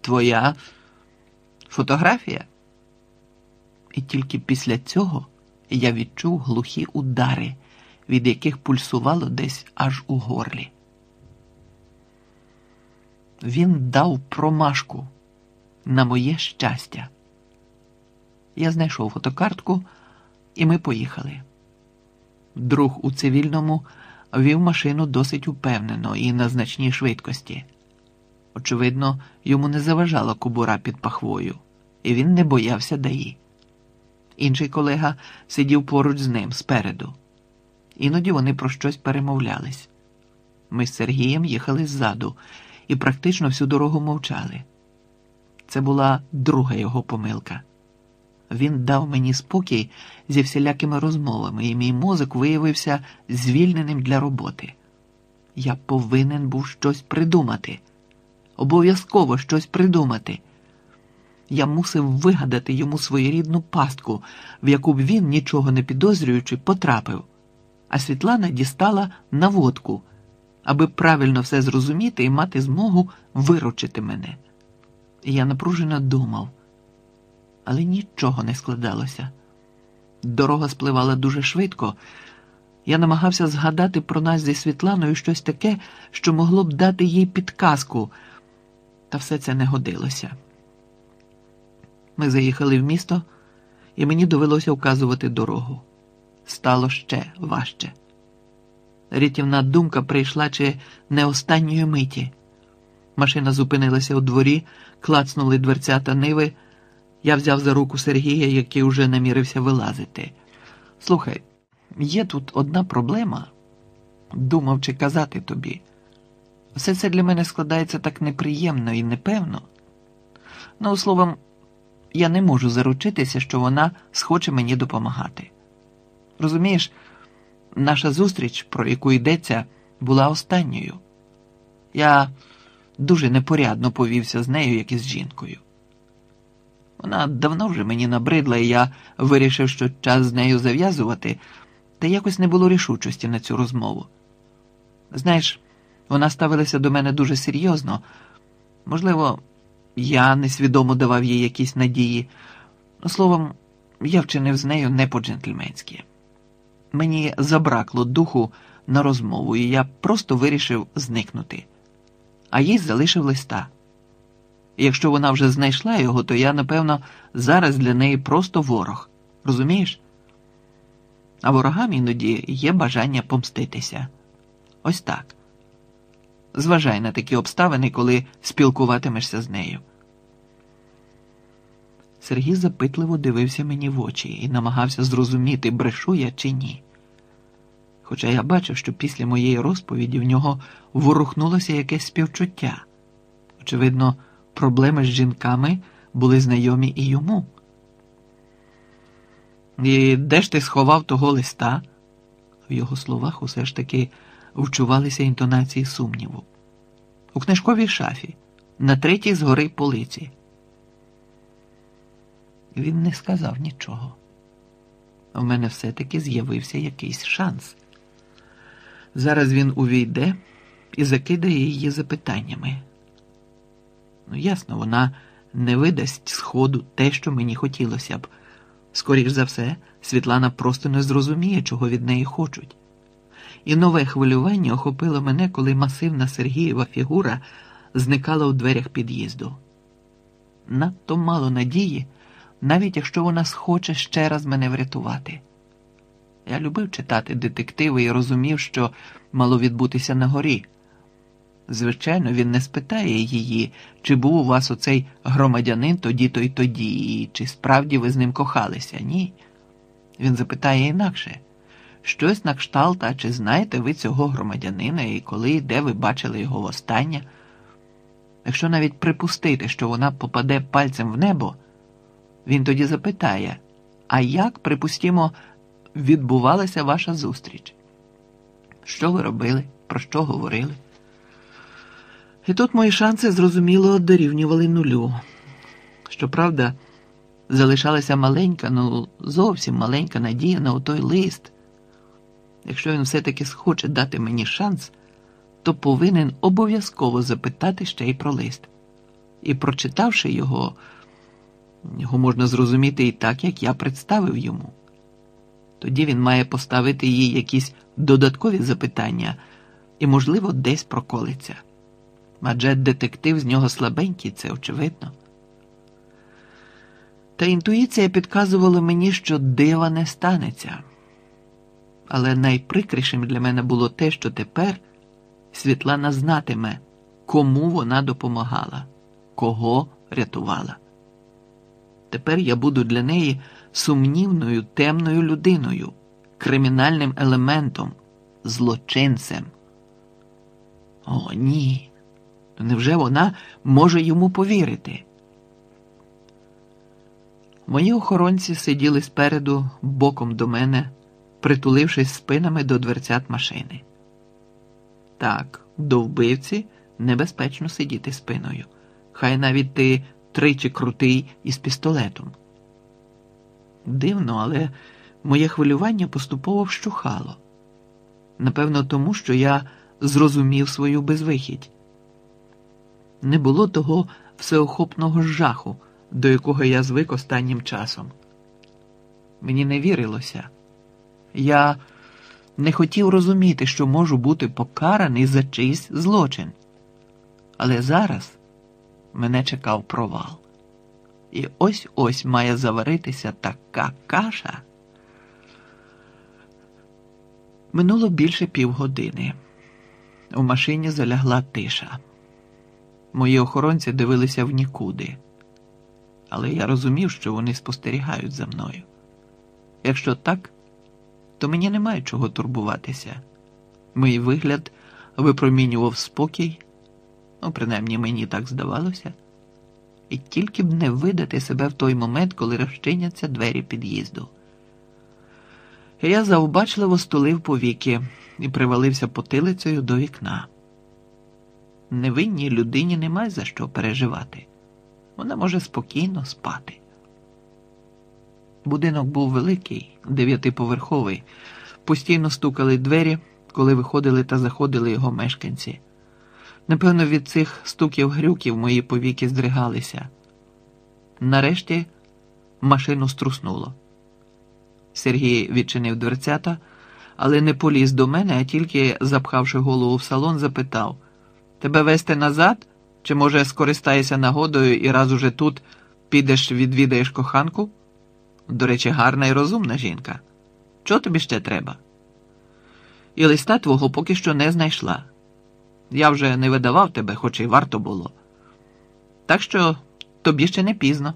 твоя фотографія. І тільки після цього я відчув глухі удари, від яких пульсувало десь аж у горлі. Він дав промашку на моє щастя. Я знайшов фотокартку, і ми поїхали. Друг у цивільному вів машину досить упевнено і на значній швидкості. Очевидно, йому не заважала кобура під пахвою, і він не боявся даї. Інший колега сидів поруч з ним спереду. Іноді вони про щось перемовлялись. Ми з Сергієм їхали ззаду і практично всю дорогу мовчали. Це була друга його помилка. Він дав мені спокій зі всілякими розмовами, і мій мозок виявився звільненим для роботи. Я повинен був щось придумати, обов'язково щось придумати. Я мусив вигадати йому своєрідну пастку, в яку б він, нічого не підозрюючи, потрапив, а Світлана дістала наводку, аби правильно все зрозуміти і мати змогу виручити мене. І я напружено думав але нічого не складалося. Дорога спливала дуже швидко. Я намагався згадати про нас зі Світланою щось таке, що могло б дати їй підказку, та все це не годилося. Ми заїхали в місто, і мені довелося вказувати дорогу. Стало ще важче. Рятівна думка прийшла чи не останньої миті. Машина зупинилася у дворі, клацнули дверцята ниви. Я взяв за руку Сергія, який уже намірився вилазити. Слухай, є тут одна проблема. Думав, чи казати тобі. Все це для мене складається так неприємно і непевно. Ну, словом, я не можу заручитися, що вона схоче мені допомагати. Розумієш, наша зустріч, про яку йдеться, була останньою. Я дуже непорядно повівся з нею, як із жінкою. Вона давно вже мені набридла, і я вирішив, що час з нею зав'язувати, та якось не було рішучості на цю розмову. Знаєш, вона ставилася до мене дуже серйозно. Можливо, я несвідомо давав їй якісь надії. Ну, словом, я вчинив з нею не по-джентльменськи. Мені забракло духу на розмову, і я просто вирішив зникнути, а їй залишив листа. Якщо вона вже знайшла його, то я, напевно, зараз для неї просто ворог. Розумієш? А ворогам іноді є бажання помститися. Ось так. Зважай на такі обставини, коли спілкуватимешся з нею. Сергій запитливо дивився мені в очі і намагався зрозуміти, брешу я чи ні. Хоча я бачив, що після моєї розповіді в нього ворухнулося якесь співчуття. Очевидно, проблеми з жінками були знайомі і йому. І де ж ти сховав того листа? В його словах усе ж таки вчувалися інтонації сумніву. У книжковій шафі, на третій згори полиці. Він не сказав нічого. У мене все-таки з'явився якийсь шанс. Зараз він увійде і закидає її запитаннями. Ну, ясно, вона не видасть сходу те, що мені хотілося б. Скоріш за все, Світлана просто не зрозуміє, чого від неї хочуть. І нове хвилювання охопило мене, коли масивна Сергієва фігура зникала у дверях під'їзду. Надто мало надії, навіть якщо вона схоче ще раз мене врятувати. Я любив читати детективи і розумів, що мало відбутися на горі. Звичайно, він не спитає її, чи був у вас оцей громадянин тоді-то й тоді, і чи справді ви з ним кохалися? Ні. Він запитає інакше щось на кшталт, а чи знаєте ви цього громадянина і коли і де ви бачили його востаннє? Якщо навіть припустити, що вона попаде пальцем в небо, він тоді запитає, а як, припустімо, відбувалася ваша зустріч? Що ви робили? Про що говорили? І тут мої шанси, зрозуміло, дорівнювали нулю. Щоправда, залишалася маленька, ну зовсім маленька надія на отой лист. Якщо він все-таки схоче дати мені шанс, то повинен обов'язково запитати ще й про лист. І прочитавши його, його можна зрозуміти і так, як я представив йому. Тоді він має поставити їй якісь додаткові запитання і, можливо, десь проколиться. Адже детектив з нього слабенький, це очевидно. Та інтуїція підказувала мені, що дива не станеться. Але найприкрішим для мене було те, що тепер Світлана знатиме, кому вона допомагала, кого рятувала. Тепер я буду для неї сумнівною темною людиною, кримінальним елементом, злочинцем. О, ні. Невже вона може йому повірити? Мої охоронці сиділи спереду боком до мене, притулившись спинами до дверцят машини. Так, до вбивці небезпечно сидіти спиною. Хай навіть ти тричі крутий із пістолетом. Дивно, але моє хвилювання поступово вщухало. Напевно, тому що я зрозумів свою безвихідь. Не було того всеохопного жаху, до якого я звик останнім часом. Мені не вірилося. Я не хотів розуміти, що можу бути покараний за чийсь злочин. Але зараз мене чекав провал. І ось ось має заваритися така каша. Минуло більше півгодини. У машині залягла тиша. Мої охоронці дивилися в нікуди, але я розумів, що вони спостерігають за мною. Якщо так, то мені немає чого турбуватися. Мій вигляд випромінював спокій, ну, принаймні мені так здавалося, і тільки б не видати себе в той момент, коли розчиняться двері під'їзду. Я завбачливо стулив повіки і привалився потилицею до вікна. Невинній людині немає за що переживати. Вона може спокійно спати. Будинок був великий, дев'ятиповерховий. Постійно стукали двері, коли виходили та заходили його мешканці. Напевно, від цих стуків грюків мої повіки здригалися. Нарешті машину струснуло. Сергій відчинив дверцята, але не поліз до мене, а тільки, запхавши голову в салон, запитав: Тебе вести назад? Чи, може, скористаєшся нагодою і раз уже тут підеш відвідаєш коханку? До речі, гарна і розумна жінка. Чого тобі ще треба? І листа твого поки що не знайшла. Я вже не видавав тебе, хоч і варто було. Так що тобі ще не пізно.